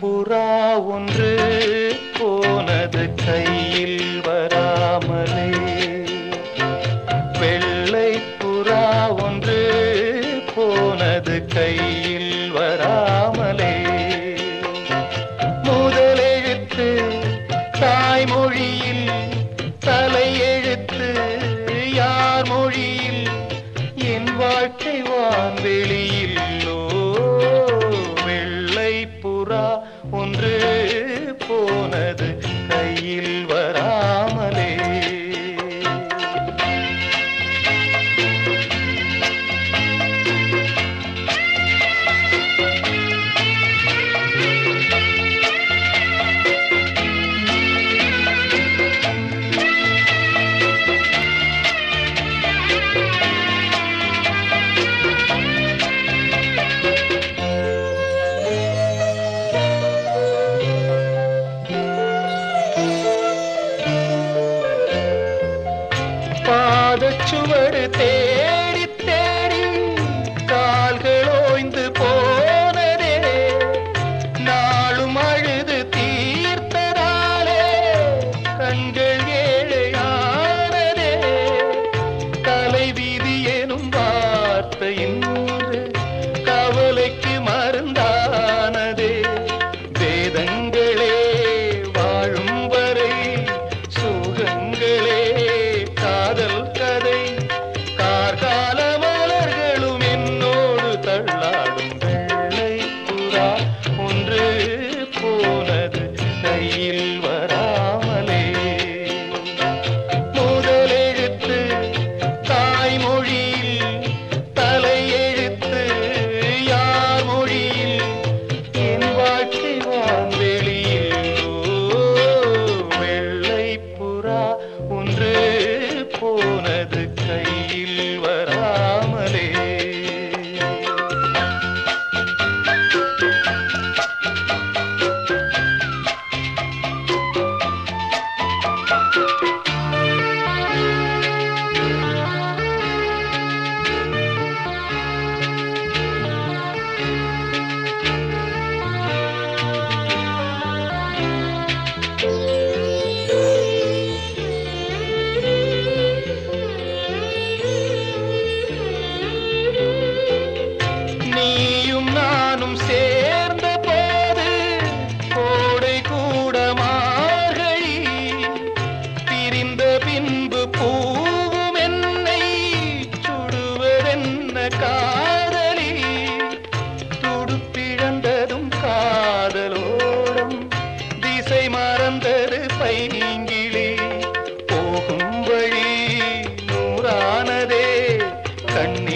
புறா ஒன்று போனது கை மொழியில் தலையெழுத்து யார் மொழியில்? என் வாழ்க்கை வான்வெளியில் चुवड़ते நீங்கிலே போகும் வழி நூறானதே. கண்ணி